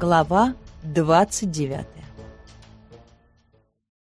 Глава 29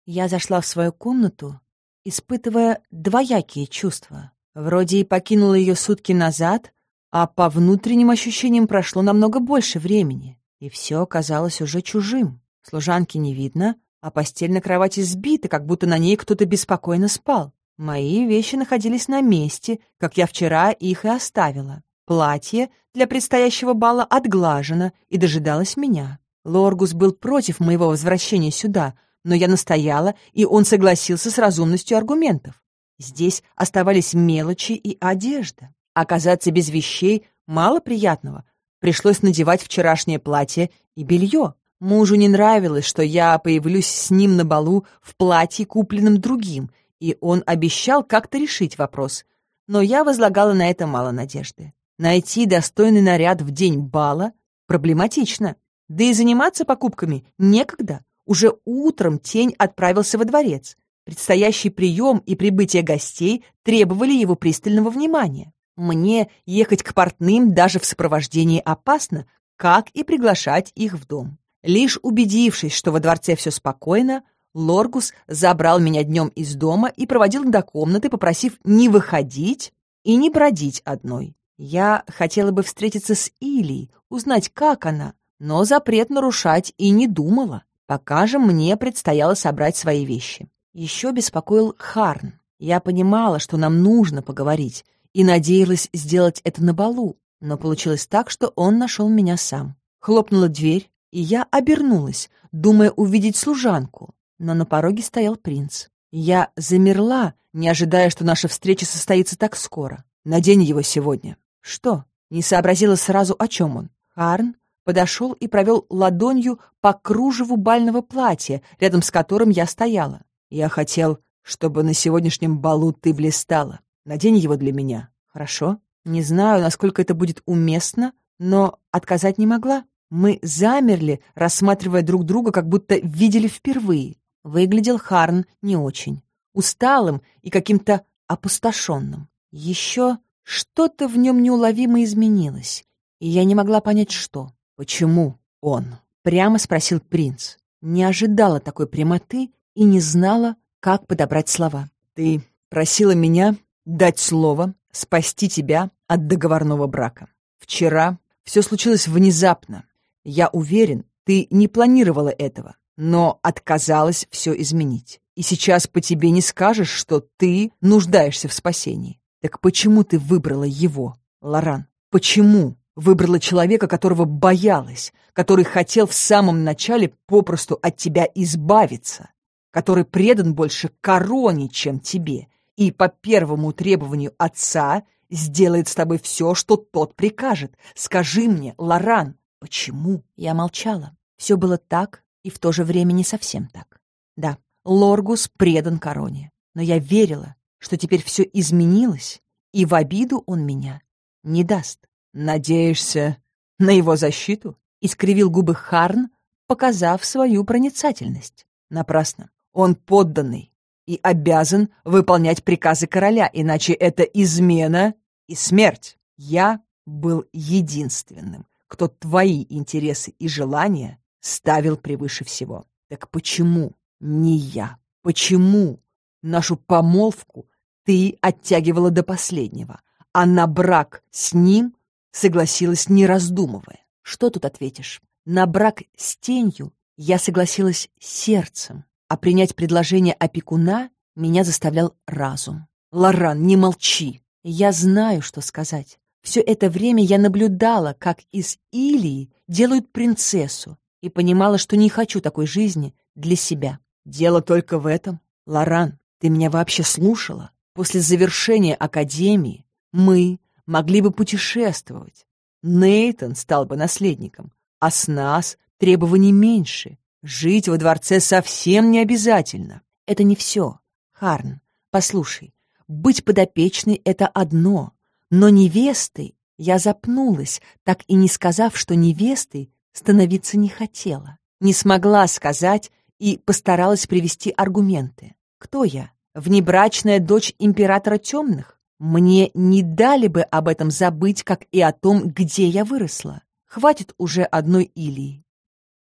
Я зашла в свою комнату, испытывая двоякие чувства. Вроде и покинула ее сутки назад, а по внутренним ощущениям прошло намного больше времени, и все оказалось уже чужим. Служанки не видно, а постель на кровати сбита, как будто на ней кто-то беспокойно спал. Мои вещи находились на месте, как я вчера их и оставила. Платье для предстоящего бала отглажено и дожидалось меня. Лоргус был против моего возвращения сюда, но я настояла, и он согласился с разумностью аргументов. Здесь оставались мелочи и одежда. Оказаться без вещей мало приятного. Пришлось надевать вчерашнее платье и белье. Мужу не нравилось, что я появлюсь с ним на балу в платье, купленном другим, и он обещал как-то решить вопрос. Но я возлагала на это мало надежды. Найти достойный наряд в день бала проблематично. Да и заниматься покупками некогда. Уже утром тень отправился во дворец. Предстоящий прием и прибытие гостей требовали его пристального внимания. Мне ехать к портным даже в сопровождении опасно, как и приглашать их в дом. Лишь убедившись, что во дворце все спокойно, Лоргус забрал меня днем из дома и проводил до комнаты, попросив не выходить и не бродить одной. Я хотела бы встретиться с Илией, узнать, как она, но запрет нарушать и не думала. Пока же мне предстояло собрать свои вещи. Еще беспокоил Харн. Я понимала, что нам нужно поговорить, и надеялась сделать это на балу, но получилось так, что он нашел меня сам. Хлопнула дверь, и я обернулась, думая увидеть служанку, но на пороге стоял принц. Я замерла, не ожидая, что наша встреча состоится так скоро. Надень его сегодня. Что? Не сообразила сразу, о чем он. Харн подошел и провел ладонью по кружеву бального платья, рядом с которым я стояла. Я хотел, чтобы на сегодняшнем балу ты блистала. Надень его для меня. Хорошо? Не знаю, насколько это будет уместно, но отказать не могла. Мы замерли, рассматривая друг друга, как будто видели впервые. Выглядел Харн не очень. Усталым и каким-то опустошенным. Еще что-то в нем неуловимо изменилось, и я не могла понять, что. «Почему он?» — прямо спросил принц. Не ожидала такой прямоты и не знала, как подобрать слова. «Ты просила меня дать слово, спасти тебя от договорного брака. Вчера все случилось внезапно. Я уверен, ты не планировала этого, но отказалась все изменить. И сейчас по тебе не скажешь, что ты нуждаешься в спасении. Так почему ты выбрала его, Лоран? Почему выбрала человека, которого боялась, который хотел в самом начале попросту от тебя избавиться, который предан больше короне, чем тебе, и по первому требованию отца сделает с тобой все, что тот прикажет. Скажи мне, Лоран, почему?» Я молчала. Все было так и в то же время не совсем так. Да, Лоргус предан короне, но я верила, что теперь все изменилось, и в обиду он меня не даст. «Надеешься на его защиту?» — искривил губы Харн, показав свою проницательность. Напрасно. Он подданный и обязан выполнять приказы короля, иначе это измена и смерть. Я был единственным, кто твои интересы и желания ставил превыше всего. Так почему не я? Почему нашу помолвку ты оттягивала до последнего, а на брак с ним согласилась, не раздумывая? Что тут ответишь? На брак с тенью я согласилась сердцем, а принять предложение опекуна меня заставлял разум. «Лоран, не молчи!» Я знаю, что сказать. Все это время я наблюдала, как из Илии делают принцессу, и понимала, что не хочу такой жизни для себя. Дело только в этом. Лоран, ты меня вообще слушала? После завершения академии мы могли бы путешествовать. Нейтон стал бы наследником, а с нас требований меньше. Жить во дворце совсем не обязательно. Это не все. Харн, послушай, быть подопечной — это одно, но невестой я запнулась, так и не сказав, что невестой становиться не хотела. Не смогла сказать и постаралась привести аргументы. Кто я? Внебрачная дочь императора темных? Мне не дали бы об этом забыть, как и о том, где я выросла. Хватит уже одной Илии.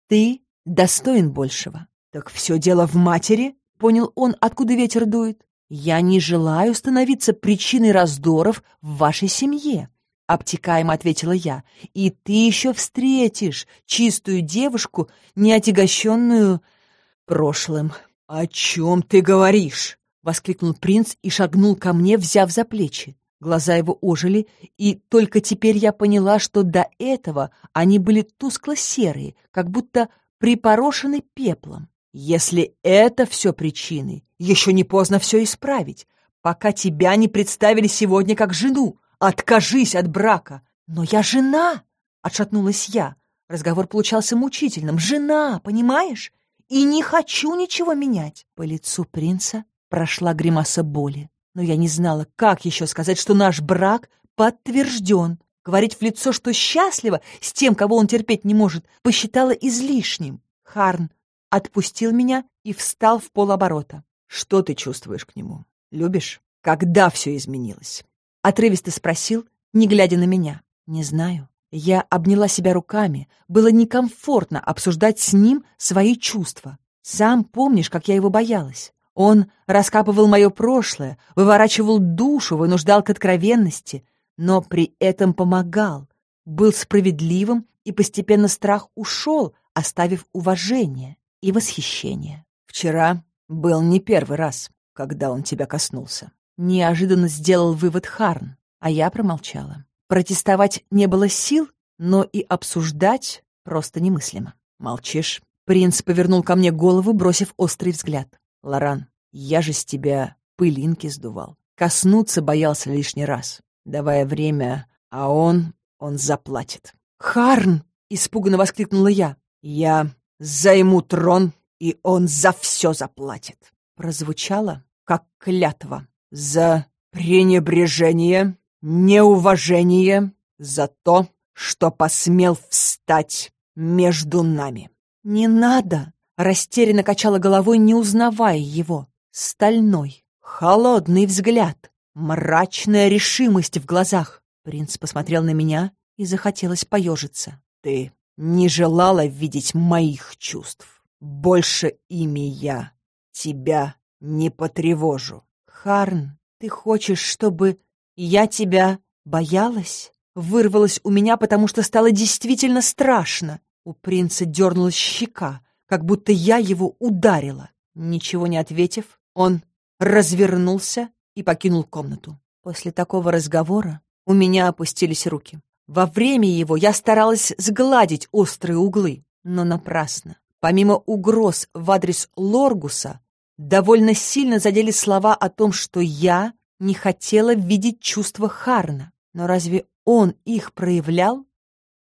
ты достоин большего. Так все дело в матери, понял он, откуда ветер дует. Я не желаю становиться причиной раздоров в вашей семье. — обтекаемо ответила я. «И ты еще встретишь чистую девушку, не отягощенную прошлым». «О чем ты говоришь?» — воскликнул принц и шагнул ко мне, взяв за плечи. Глаза его ожили, и только теперь я поняла, что до этого они были тускло-серые, как будто припорошены пеплом. Если это все причины, еще не поздно все исправить, пока тебя не представили сегодня как жену. Откажись от брака. Но я жена, отшатнулась я. Разговор получался мучительным. Жена, понимаешь? И не хочу ничего менять. По лицу принца прошла гримаса боли. Но я не знала, как еще сказать, что наш брак подтвержден. Говорить в лицо, что счастлива с тем, кого он терпеть не может, посчитала излишним. Харн отпустил меня и встал в полоборота. Что ты чувствуешь к нему? Любишь? Когда все изменилось? Отрывисто спросил, не глядя на меня. Не знаю. Я обняла себя руками. Было некомфортно обсуждать с ним свои чувства. Сам помнишь, как я его боялась. Он раскапывал мое прошлое, выворачивал душу, вынуждал к откровенности, но при этом помогал, был справедливым, и постепенно страх ушел, оставив уважение и восхищение. Вчера был не первый раз, когда он тебя коснулся. Неожиданно сделал вывод Харн, а я промолчала. Протестовать не было сил, но и обсуждать просто немыслимо. «Молчишь?» Принц повернул ко мне голову, бросив острый взгляд. «Лоран, я же с тебя пылинки сдувал. Коснуться боялся лишний раз, давая время, а он... он заплатит». «Харн!» — испуганно воскликнула я. «Я займу трон, и он за все заплатит». Прозвучало, как клятва за пренебрежение, неуважение, за то, что посмел встать между нами. «Не надо!» — растерянно качала головой, не узнавая его. Стальной, холодный взгляд, мрачная решимость в глазах. Принц посмотрел на меня, и захотелось поежиться. «Ты не желала видеть моих чувств. Больше ими я тебя не потревожу. Харн, ты хочешь, чтобы я тебя боялась? Вырвалась у меня, потому что стало действительно страшно. У принца дернулась щека, как будто я его ударила. Ничего не ответив, он развернулся и покинул комнату. После такого разговора у меня опустились руки. Во время его я старалась сгладить острые углы, но напрасно. Помимо угроз в адрес Лоргуса, довольно сильно задели слова о том, что я не хотела видеть чувства Харна. Но разве он их проявлял?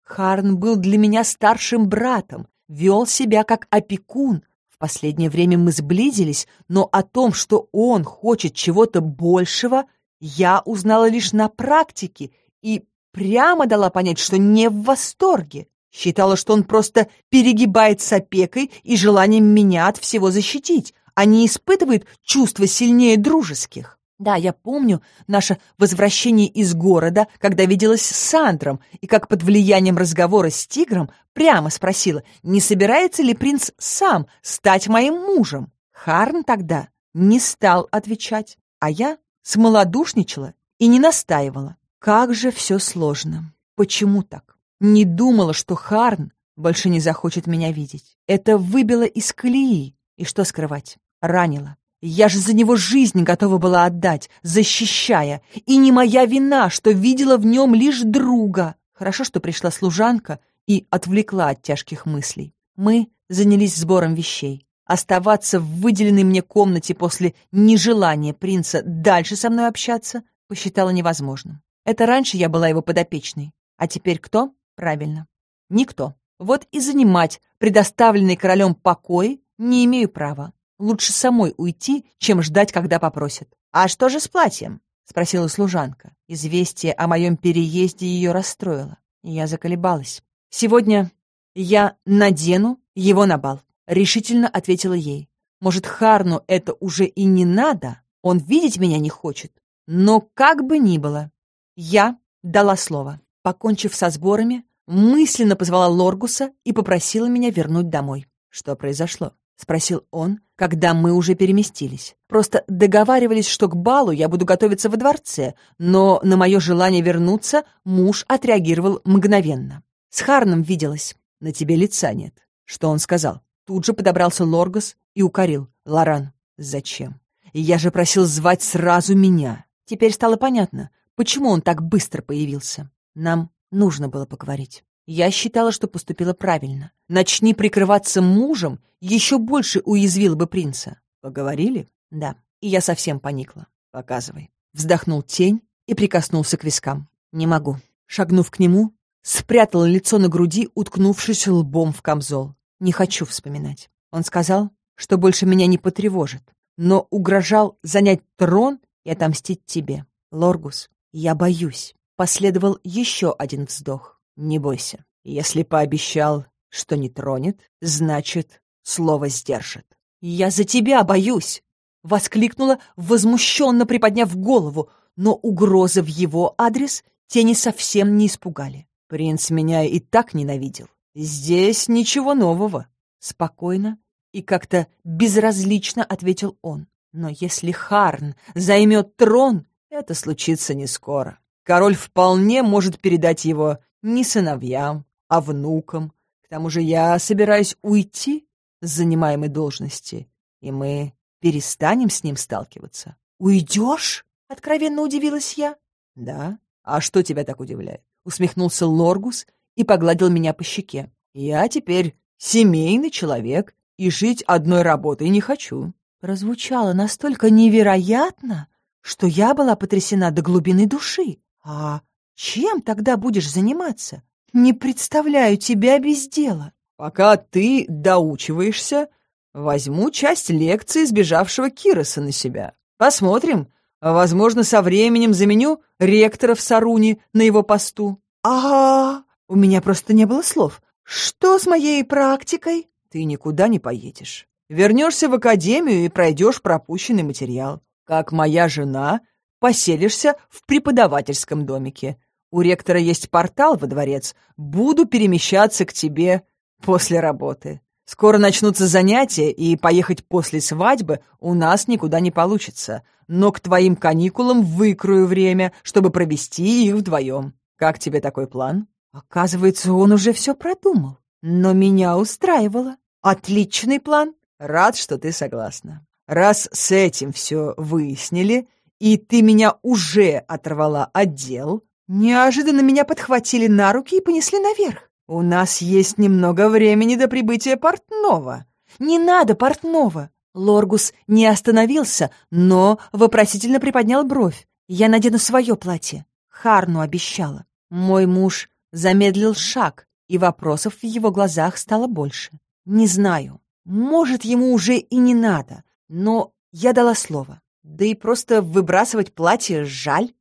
Харн был для меня старшим братом, вел себя как опекун. В последнее время мы сблизились, но о том, что он хочет чего-то большего, я узнала лишь на практике и прямо дала понять, что не в восторге. Считала, что он просто перегибает с опекой и желанием меня от всего защитить, а не испытывает чувства сильнее дружеских. Да, я помню наше возвращение из города, когда виделась с Сандром, и как под влиянием разговора с тигром прямо спросила, не собирается ли принц сам стать моим мужем. Харн тогда не стал отвечать, а я смолодушничала и не настаивала. Как же все сложно. Почему так? Не думала, что Харн больше не захочет меня видеть. Это выбило из колеи. И что скрывать? ранила. Я же за него жизнь готова была отдать, защищая. И не моя вина, что видела в нем лишь друга. Хорошо, что пришла служанка и отвлекла от тяжких мыслей. Мы занялись сбором вещей. Оставаться в выделенной мне комнате после нежелания принца дальше со мной общаться посчитала невозможным. Это раньше я была его подопечной. А теперь кто? Правильно. Никто. Вот и занимать предоставленный королем покой не имею права. Лучше самой уйти, чем ждать, когда попросят. «А что же с платьем?» — спросила служанка. Известие о моем переезде ее расстроило. Я заколебалась. «Сегодня я надену его на бал», — решительно ответила ей. «Может, Харну это уже и не надо? Он видеть меня не хочет. Но как бы ни было, я дала слово. Покончив со сборами, мысленно позвала Лоргуса и попросила меня вернуть домой. Что произошло? — спросил он, когда мы уже переместились. Просто договаривались, что к балу я буду готовиться во дворце, но на мое желание вернуться муж отреагировал мгновенно. С Харном виделась. На тебе лица нет. Что он сказал? Тут же подобрался Лоргас и укорил. Лоран, зачем? Я же просил звать сразу меня. Теперь стало понятно, почему он так быстро появился. Нам нужно было поговорить. Я считала, что поступила правильно. Начни прикрываться мужем, еще больше уязвил бы принца. Поговорили? Да. И я совсем поникла. Показывай. Вздохнул тень и прикоснулся к вискам. Не могу. Шагнув к нему, спрятал лицо на груди, уткнувшись лбом в камзол. Не хочу вспоминать. Он сказал, что больше меня не потревожит, но угрожал занять трон и отомстить тебе. Лоргус, я боюсь. Последовал еще один вздох. Не бойся. Если пообещал, что не тронет, значит, слово сдержит. «Я за тебя боюсь!» — воскликнула, возмущенно приподняв голову, но угрозы в его адрес тени совсем не испугали. Принц меня и так ненавидел. Здесь ничего нового. Спокойно и как-то безразлично ответил он. Но если Харн займет трон, это случится не скоро. Король вполне может передать его не сыновьям, а внукам. К тому же я собираюсь уйти с занимаемой должности, и мы перестанем с ним сталкиваться. «Уйдешь?» — откровенно удивилась я. «Да? А что тебя так удивляет?» — усмехнулся Лоргус и погладил меня по щеке. «Я теперь семейный человек и жить одной работой не хочу». Прозвучало настолько невероятно, что я была потрясена до глубины души. «А чем тогда будешь заниматься? Не представляю тебя без дела. Пока ты доучиваешься, возьму часть лекции сбежавшего Кироса на себя. Посмотрим. Возможно, со временем заменю ректора в Саруне на его посту. Ага, у меня просто не было слов. Что с моей практикой? Ты никуда не поедешь. Вернешься в академию и пройдешь пропущенный материал. Как моя жена, поселишься в преподавательском домике. У ректора есть портал во дворец. Буду перемещаться к тебе после работы. Скоро начнутся занятия, и поехать после свадьбы у нас никуда не получится. Но к твоим каникулам выкрою время, чтобы провести их вдвоем. Как тебе такой план? Оказывается, он уже все продумал. Но меня устраивало. Отличный план. Рад, что ты согласна. Раз с этим все выяснили, и ты меня уже оторвала от дел, Неожиданно меня подхватили на руки и понесли наверх. У нас есть немного времени до прибытия портного. Не надо портного. Лоргус не остановился, но вопросительно приподнял бровь. Я надену свое платье. Харну обещала. Мой муж замедлил шаг, и вопросов в его глазах стало больше. Не знаю, может, ему уже и не надо, но я дала слово. Да и просто выбрасывать платье жаль.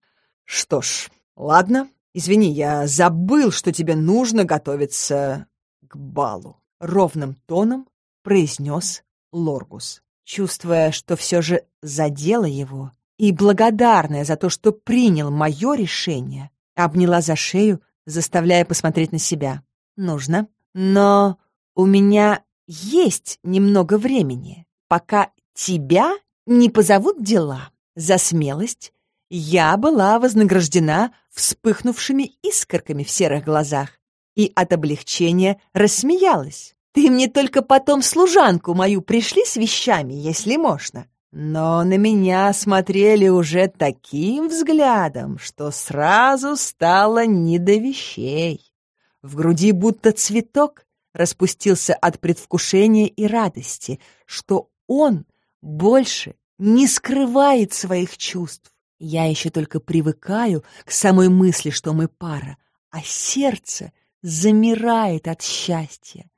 Что ж, «Ладно, извини, я забыл, что тебе нужно готовиться к балу», — ровным тоном произнес Лоргус, чувствуя, что все же задело его, и благодарная за то, что принял мое решение, обняла за шею, заставляя посмотреть на себя. «Нужно, но у меня есть немного времени, пока тебя не позовут дела за смелость я была вознаграждена вспыхнувшими искорками в серых глазах и от облегчения рассмеялась. «Ты мне только потом служанку мою пришли с вещами, если можно». Но на меня смотрели уже таким взглядом, что сразу стало не до вещей. В груди будто цветок распустился от предвкушения и радости, что он больше не скрывает своих чувств. Я еще только привыкаю к самой мысли, что мы пара, а сердце замирает от счастья.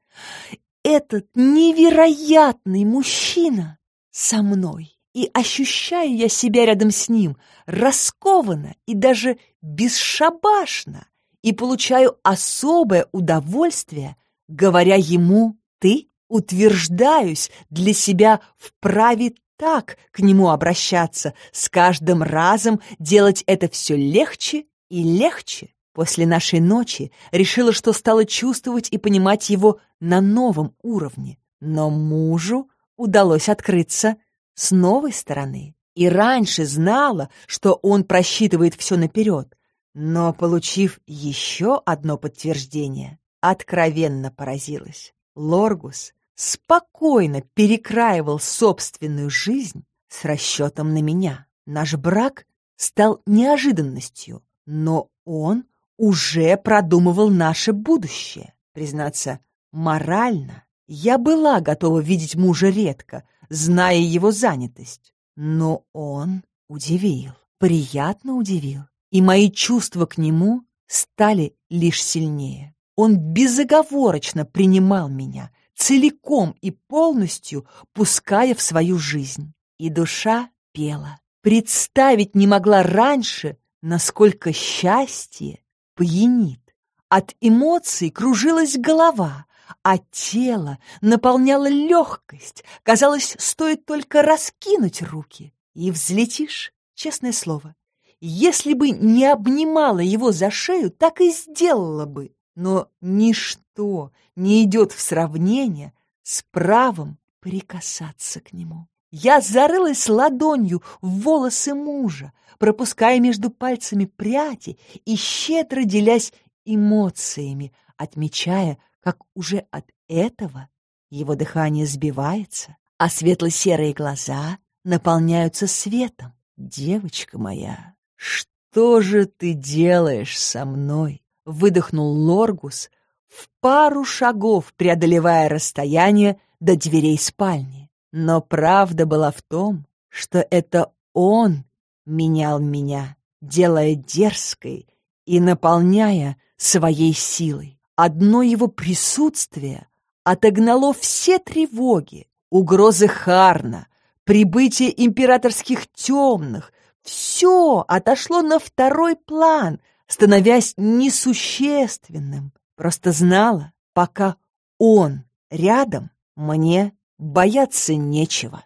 Этот невероятный мужчина со мной, и ощущаю я себя рядом с ним раскованно и даже бесшабашно, и получаю особое удовольствие, говоря ему «ты», утверждаюсь для себя в праве так к нему обращаться, с каждым разом делать это все легче и легче. После нашей ночи решила, что стала чувствовать и понимать его на новом уровне. Но мужу удалось открыться с новой стороны. И раньше знала, что он просчитывает все наперед. Но, получив еще одно подтверждение, откровенно поразилась. Лоргус спокойно перекраивал собственную жизнь с расчетом на меня. Наш брак стал неожиданностью, но он уже продумывал наше будущее. Признаться, морально я была готова видеть мужа редко, зная его занятость. Но он удивил, приятно удивил, и мои чувства к нему стали лишь сильнее. Он безоговорочно принимал меня, целиком и полностью пуская в свою жизнь. И душа пела. Представить не могла раньше, насколько счастье пьянит. От эмоций кружилась голова, а тело наполняло легкость. Казалось, стоит только раскинуть руки, и взлетишь, честное слово. Если бы не обнимала его за шею, так и сделала бы. Но ничто не идет в сравнение с правом прикасаться к нему. Я зарылась ладонью в волосы мужа, пропуская между пальцами пряди и щедро делясь эмоциями, отмечая, как уже от этого его дыхание сбивается, а светло-серые глаза наполняются светом. «Девочка моя, что же ты делаешь со мной?» — выдохнул Лоргус, в пару шагов преодолевая расстояние до дверей спальни. Но правда была в том, что это он менял меня, делая дерзкой и наполняя своей силой. Одно его присутствие отогнало все тревоги, угрозы Харна, прибытие императорских темных. Все отошло на второй план, становясь несущественным. Просто знала, пока он рядом, мне бояться нечего.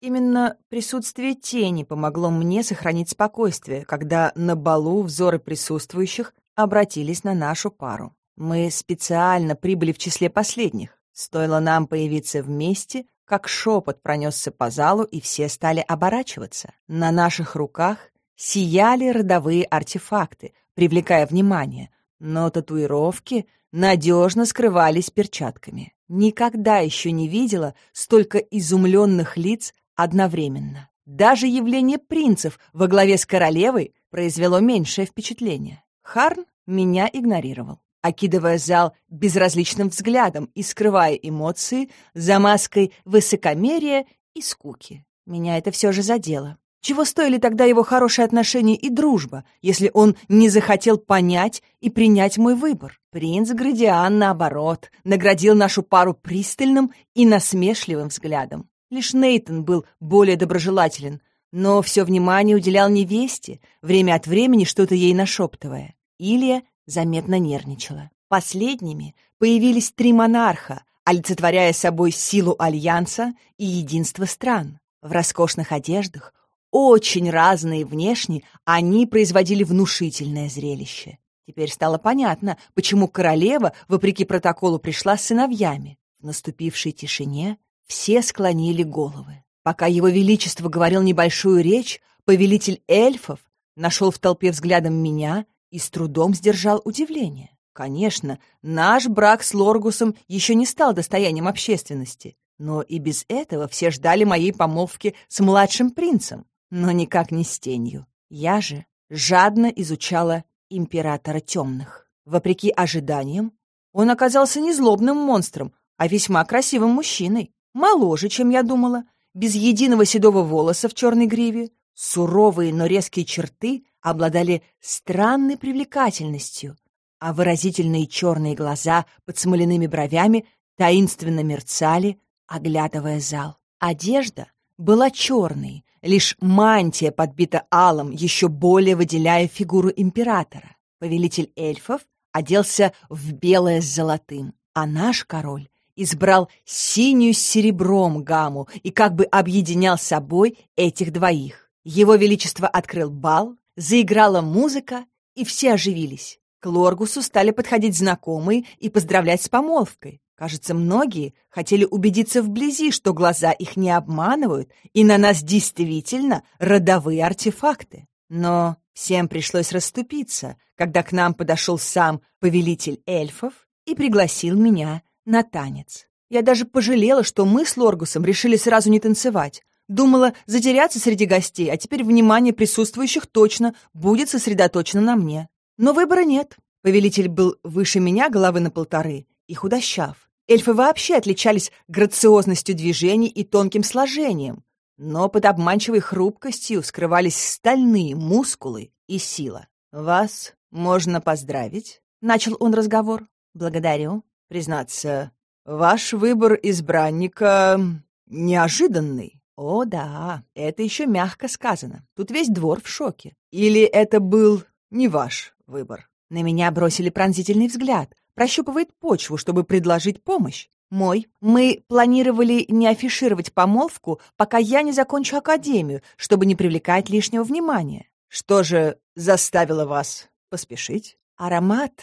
Именно присутствие тени помогло мне сохранить спокойствие, когда на балу взоры присутствующих обратились на нашу пару. Мы специально прибыли в числе последних. Стоило нам появиться вместе, как шепот пронесся по залу, и все стали оборачиваться. На наших руках сияли родовые артефакты, привлекая внимание, но татуировки надежно скрывались перчатками. Никогда еще не видела столько изумленных лиц одновременно. Даже явление принцев во главе с королевой произвело меньшее впечатление. Харн меня игнорировал, окидывая зал безразличным взглядом и скрывая эмоции за маской высокомерия и скуки. Меня это все же задело. Чего стоили тогда его хорошие отношения и дружба, если он не захотел понять и принять мой выбор? Принц Градиан, наоборот, наградил нашу пару пристальным и насмешливым взглядом. Лишь Нейтон был более доброжелателен, но все внимание уделял невесте, время от времени что-то ей нашептывая. Илья заметно нервничала. Последними появились три монарха, олицетворяя собой силу альянса и единство стран. В роскошных одеждах, очень разные внешне, они производили внушительное зрелище. Теперь стало понятно, почему королева, вопреки протоколу, пришла с сыновьями. В наступившей тишине все склонили головы. Пока его величество говорил небольшую речь, повелитель эльфов нашел в толпе взглядом меня и с трудом сдержал удивление. Конечно, наш брак с Лоргусом еще не стал достоянием общественности, но и без этого все ждали моей помолвки с младшим принцем, но никак не с тенью. Я же жадно изучала императора темных. Вопреки ожиданиям, он оказался не злобным монстром, а весьма красивым мужчиной моложе, чем я думала, без единого седого волоса в черной гриве. Суровые, но резкие черты обладали странной привлекательностью, а выразительные черные глаза под смоляными бровями таинственно мерцали, оглядывая зал. Одежда была черной, лишь мантия подбита алым, еще более выделяя фигуру императора. Повелитель эльфов оделся в белое с золотым, а наш король избрал синюю с серебром гамму и как бы объединял собой этих двоих. Его Величество открыл бал, заиграла музыка, и все оживились. К Лоргусу стали подходить знакомые и поздравлять с помолвкой. Кажется, многие хотели убедиться вблизи, что глаза их не обманывают, и на нас действительно родовые артефакты. Но всем пришлось расступиться, когда к нам подошел сам повелитель эльфов и пригласил меня на танец. Я даже пожалела, что мы с Лоргусом решили сразу не танцевать. Думала затеряться среди гостей, а теперь внимание присутствующих точно будет сосредоточено на мне. Но выбора нет. Повелитель был выше меня головы на полторы и худощав. Эльфы вообще отличались грациозностью движений и тонким сложением, но под обманчивой хрупкостью скрывались стальные мускулы и сила. «Вас можно поздравить?» — начал он разговор. «Благодарю. Признаться, ваш выбор избранника неожиданный». «О, да, это еще мягко сказано. Тут весь двор в шоке. Или это был не ваш выбор?» На меня бросили пронзительный взгляд, прощупывает почву, чтобы предложить помощь. Мой. Мы планировали не афишировать помолвку, пока я не закончу академию, чтобы не привлекать лишнего внимания. Что же заставило вас поспешить? Аромат.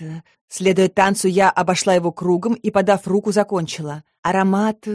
Следуя танцу, я обошла его кругом и, подав руку, закончила. Аромат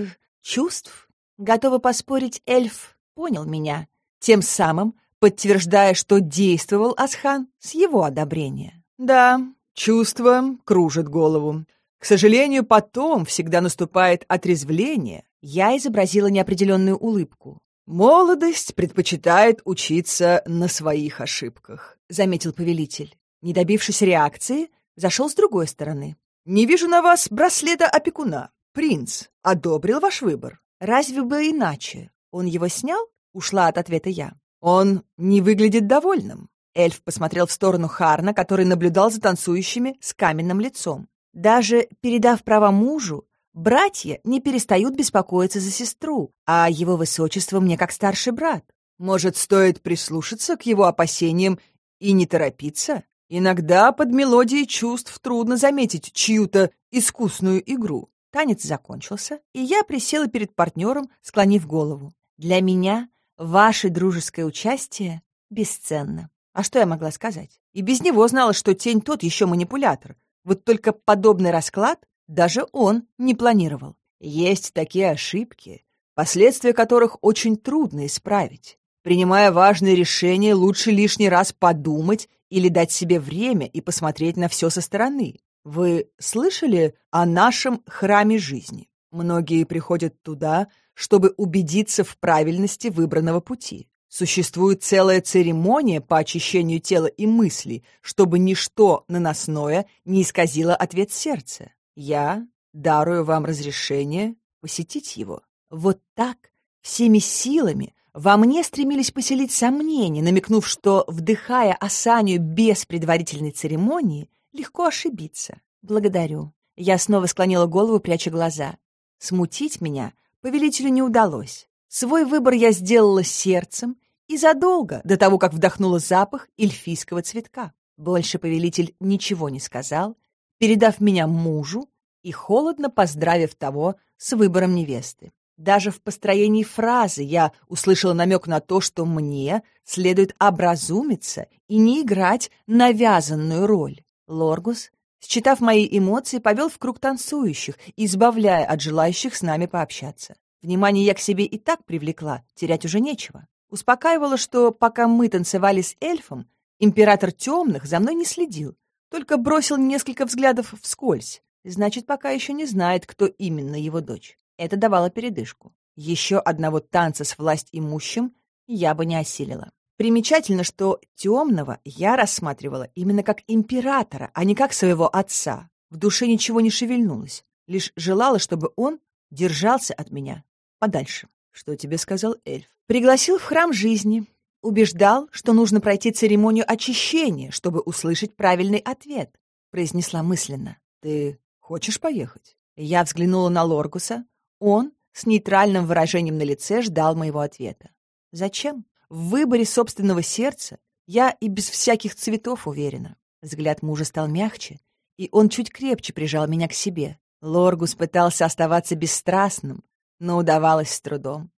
чувств? Готова поспорить, эльф понял меня, тем самым подтверждая, что действовал Асхан с его одобрения. Да, Чувство кружит голову. К сожалению, потом всегда наступает отрезвление. Я изобразила неопределенную улыбку. «Молодость предпочитает учиться на своих ошибках», — заметил повелитель. Не добившись реакции, зашел с другой стороны. «Не вижу на вас браслета опекуна. Принц одобрил ваш выбор. Разве бы иначе? Он его снял?» — ушла от ответа я. «Он не выглядит довольным. Эльф посмотрел в сторону Харна, который наблюдал за танцующими с каменным лицом. Даже передав права мужу, братья не перестают беспокоиться за сестру, а его высочество мне как старший брат. Может, стоит прислушаться к его опасениям и не торопиться? Иногда под мелодией чувств трудно заметить чью-то искусную игру. Танец закончился, и я присела перед партнером, склонив голову. Для меня ваше дружеское участие бесценно. А что я могла сказать? И без него знала, что тень тот еще манипулятор. Вот только подобный расклад даже он не планировал. Есть такие ошибки, последствия которых очень трудно исправить. Принимая важные решения, лучше лишний раз подумать или дать себе время и посмотреть на все со стороны. Вы слышали о нашем храме жизни? Многие приходят туда, чтобы убедиться в правильности выбранного пути. Существует целая церемония по очищению тела и мыслей, чтобы ничто наносное не исказило ответ сердца. Я дарую вам разрешение посетить его. Вот так, всеми силами, во мне стремились поселить сомнения, намекнув, что, вдыхая осанию без предварительной церемонии, легко ошибиться. Благодарю. Я снова склонила голову, пряча глаза. Смутить меня повелителю не удалось. Свой выбор я сделала сердцем и задолго до того, как вдохнула запах эльфийского цветка. Больше повелитель ничего не сказал, передав меня мужу и холодно поздравив того с выбором невесты. Даже в построении фразы я услышала намек на то, что мне следует образумиться и не играть навязанную роль. Лоргус, считав мои эмоции, повел в круг танцующих, избавляя от желающих с нами пообщаться. Внимание я к себе и так привлекла, терять уже нечего. Успокаивало, что пока мы танцевали с эльфом, император темных за мной не следил, только бросил несколько взглядов вскользь. Значит, пока еще не знает, кто именно его дочь. Это давало передышку. Еще одного танца с власть имущим я бы не осилила. Примечательно, что темного я рассматривала именно как императора, а не как своего отца. В душе ничего не шевельнулось, лишь желала, чтобы он держался от меня подальше. Что тебе сказал эльф? Пригласил в храм жизни. Убеждал, что нужно пройти церемонию очищения, чтобы услышать правильный ответ, произнесла мысленно. Ты хочешь поехать? Я взглянула на Лоргуса. Он с нейтральным выражением на лице ждал моего ответа. Зачем? В выборе собственного сердца я и без всяких цветов уверена. Взгляд мужа стал мягче, и он чуть крепче прижал меня к себе. Лоргус пытался оставаться бесстрастным, но удавалось с трудом.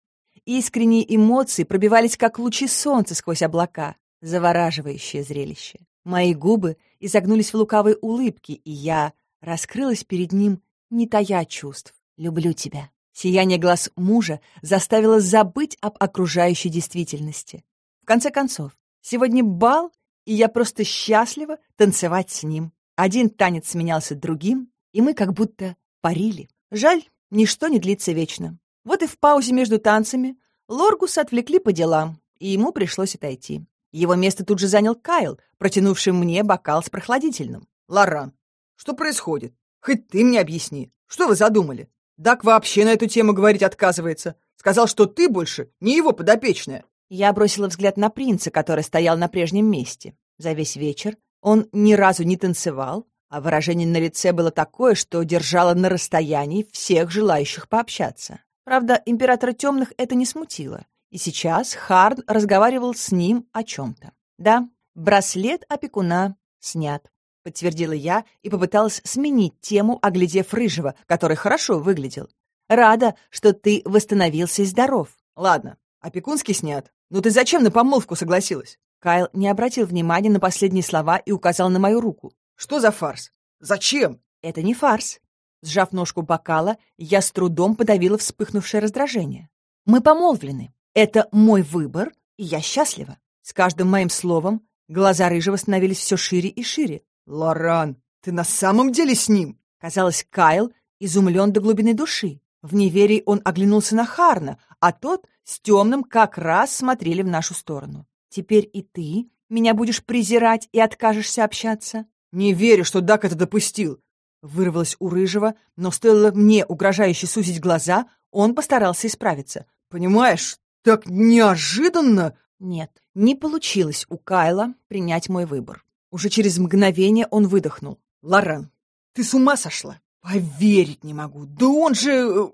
Искренние эмоции пробивались, как лучи солнца сквозь облака. Завораживающее зрелище. Мои губы изогнулись в лукавой улыбке, и я раскрылась перед ним, не тая чувств. «Люблю тебя». Сияние глаз мужа заставило забыть об окружающей действительности. В конце концов, сегодня бал, и я просто счастлива танцевать с ним. Один танец сменялся другим, и мы как будто парили. Жаль, ничто не длится вечно. Вот и в паузе между танцами Лоргуса отвлекли по делам, и ему пришлось отойти. Его место тут же занял Кайл, протянувший мне бокал с прохладительным. «Лоран, что происходит? Хоть ты мне объясни. Что вы задумали? Дак вообще на эту тему говорить отказывается. Сказал, что ты больше не его подопечная». Я бросила взгляд на принца, который стоял на прежнем месте. За весь вечер он ни разу не танцевал, а выражение на лице было такое, что держало на расстоянии всех желающих пообщаться. Правда, императора темных это не смутило, и сейчас Харн разговаривал с ним о чем-то. Да, браслет опекуна снят, подтвердила я и попыталась сменить тему, оглядев Рыжего, который хорошо выглядел. Рада, что ты восстановился и здоров. Ладно, опекунский снят. Но ты зачем на помолвку согласилась? Кайл не обратил внимания на последние слова и указал на мою руку. Что за фарс? Зачем? Это не фарс. Сжав ножку бокала, я с трудом подавила вспыхнувшее раздражение. Мы помолвлены. Это мой выбор, и я счастлива. С каждым моим словом глаза Рыжего становились все шире и шире. «Лоран, ты на самом деле с ним?» Казалось, Кайл изумлен до глубины души. В неверии он оглянулся на Харна, а тот с темным как раз смотрели в нашу сторону. «Теперь и ты меня будешь презирать и откажешься общаться?» «Не верю, что Дак это допустил. Вырвалось у Рыжего, но стоило мне угрожающе сузить глаза, он постарался исправиться. «Понимаешь, так неожиданно!» Нет, не получилось у Кайла принять мой выбор. Уже через мгновение он выдохнул. «Лоран, ты с ума сошла? Поверить не могу! Да он же...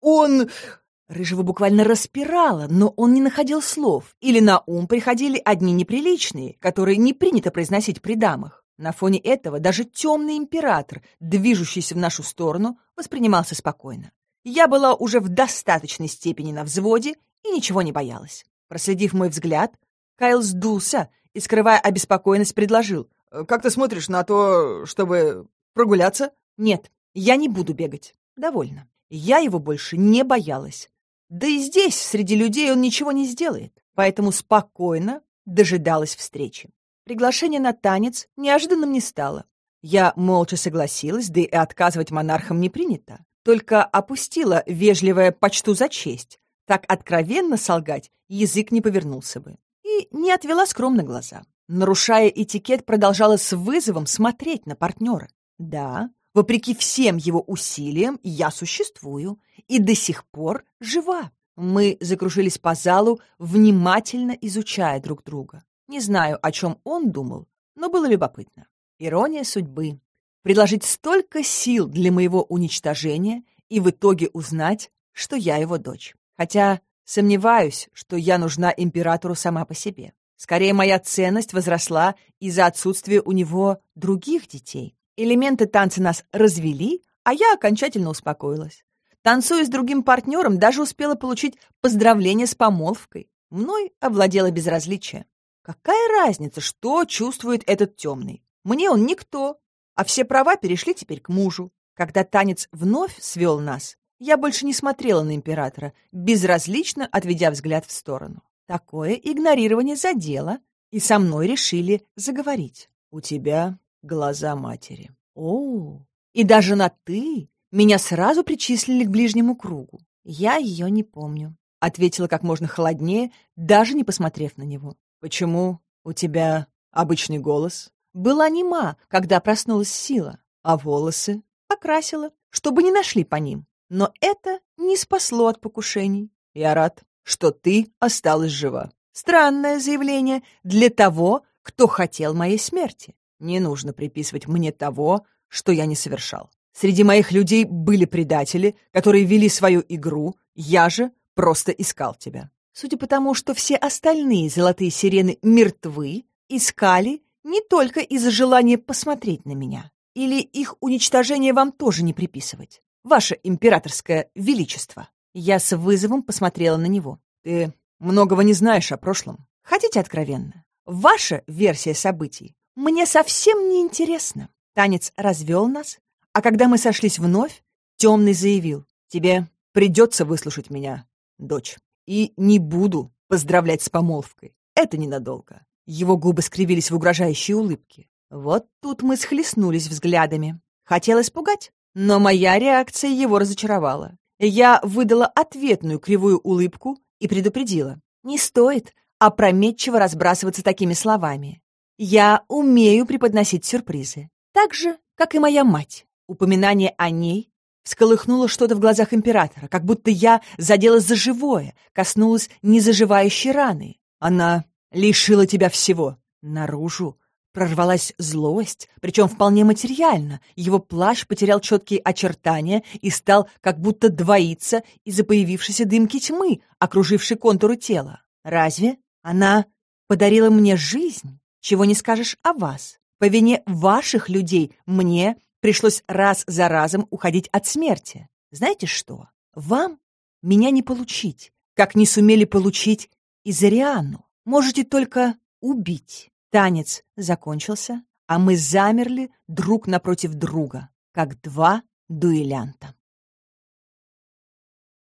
он...» Рыжего буквально распирало, но он не находил слов. Или на ум приходили одни неприличные, которые не принято произносить при дамах. На фоне этого даже темный император, движущийся в нашу сторону, воспринимался спокойно. Я была уже в достаточной степени на взводе и ничего не боялась. Проследив мой взгляд, Кайл сдулся и, скрывая обеспокоенность, предложил. «Э, «Как ты смотришь на то, чтобы прогуляться?» «Нет, я не буду бегать. Довольно. Я его больше не боялась. Да и здесь, среди людей, он ничего не сделает, поэтому спокойно дожидалась встречи. Приглашение на танец неожиданным не стало. Я молча согласилась, да и отказывать монархам не принято. Только опустила вежливое «почту за честь». Так откровенно солгать язык не повернулся бы. И не отвела скромно глаза. Нарушая этикет, продолжала с вызовом смотреть на партнера. Да, вопреки всем его усилиям, я существую и до сих пор жива. Мы закружились по залу, внимательно изучая друг друга. Не знаю, о чем он думал, но было любопытно. Ирония судьбы. Предложить столько сил для моего уничтожения и в итоге узнать, что я его дочь. Хотя сомневаюсь, что я нужна императору сама по себе. Скорее, моя ценность возросла из-за отсутствия у него других детей. Элементы танца нас развели, а я окончательно успокоилась. Танцуя с другим партнером, даже успела получить поздравление с помолвкой. Мной овладело безразличие. Какая разница, что чувствует этот темный? Мне он никто, а все права перешли теперь к мужу. Когда танец вновь свел нас, я больше не смотрела на императора, безразлично отведя взгляд в сторону. Такое игнорирование задело, и со мной решили заговорить. У тебя глаза матери. О, и даже на «ты» меня сразу причислили к ближнему кругу. Я ее не помню, — ответила как можно холоднее, даже не посмотрев на него. «Почему у тебя обычный голос?» Была нема, когда проснулась сила, а волосы покрасила, чтобы не нашли по ним. Но это не спасло от покушений. Я рад, что ты осталась жива. Странное заявление для того, кто хотел моей смерти. Не нужно приписывать мне того, что я не совершал. Среди моих людей были предатели, которые вели свою игру, я же просто искал тебя. Судя по тому, что все остальные золотые сирены мертвы, искали не только из-за желания посмотреть на меня. Или их уничтожение вам тоже не приписывать? Ваше императорское величество. Я с вызовом посмотрела на него. Ты многого не знаешь о прошлом. Хотите откровенно? Ваша версия событий мне совсем не интересно. Танец развел нас, а когда мы сошлись вновь, темный заявил, тебе придется выслушать меня, дочь, и не буду поздравлять с помолвкой. Это ненадолго. Его губы скривились в угрожающей улыбке. Вот тут мы схлестнулись взглядами. Хотел испугать, но моя реакция его разочаровала. Я выдала ответную кривую улыбку и предупредила. Не стоит опрометчиво разбрасываться такими словами. Я умею преподносить сюрпризы. Так же, как и моя мать. Упоминание о ней всколыхнуло что-то в глазах императора, как будто я задела за живое, коснулась незаживающей раны. Она лишила тебя всего. Наружу прорвалась злость, причем вполне материально. Его плащ потерял четкие очертания и стал как будто двоиться из-за появившейся дымки тьмы, окружившей контуры тела. Разве она подарила мне жизнь? Чего не скажешь о вас. По вине ваших людей мне пришлось раз за разом уходить от смерти. Знаете что? Вам меня не получить, как не сумели получить и Зарианну. Можете только убить. Танец закончился, а мы замерли друг напротив друга, как два дуэлянта.